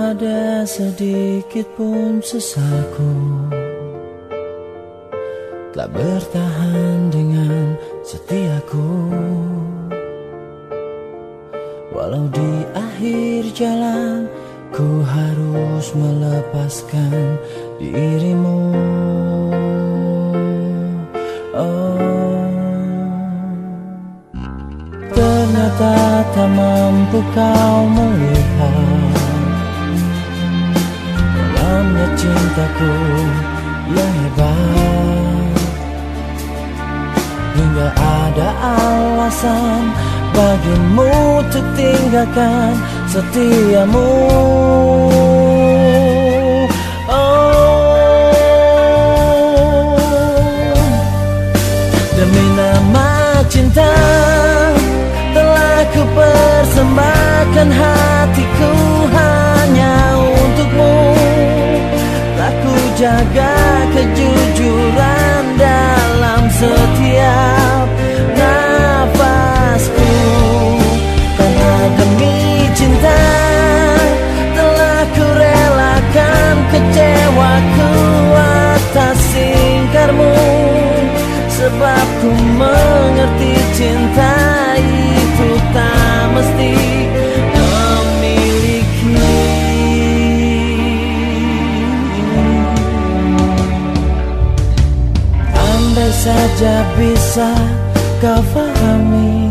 ada sedikit pun sesalku Telah bertahan dengan setiaku. Walau di akhir jalan Ku harus melepaskan dirimu. Oh. Ternyata tak mampu kau melihat Dalamnya cintaku yang hebat. Hingga ada alasan bagimu untuk tinggalkan setiamu jaga kejujuran dalam setiap nafasku. Karena demi cinta Telah ku relakan kecewaku atas singkarmu Sebab ku mengerti cinta saja bisa kau fahami.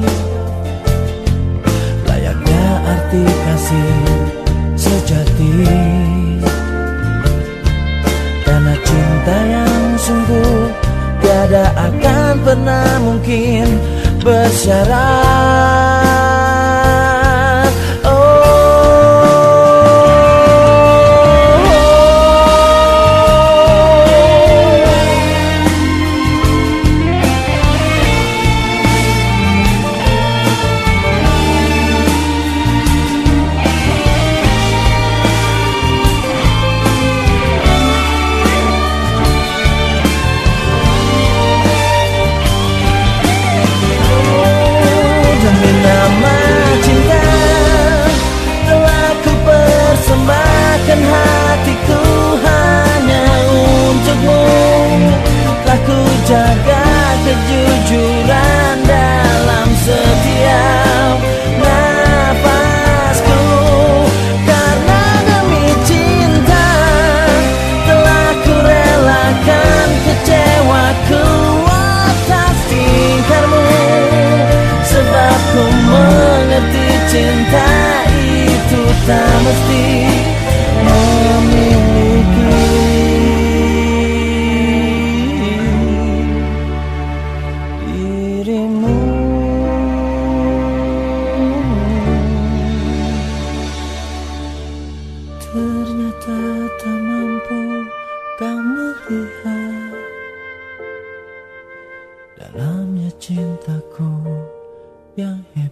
Layaknya arti kasih sejati. Karena cinta yang sungguh Tiada akan pernah mungkin bersyarat kau melihat Dalamnya cintaku yang hebat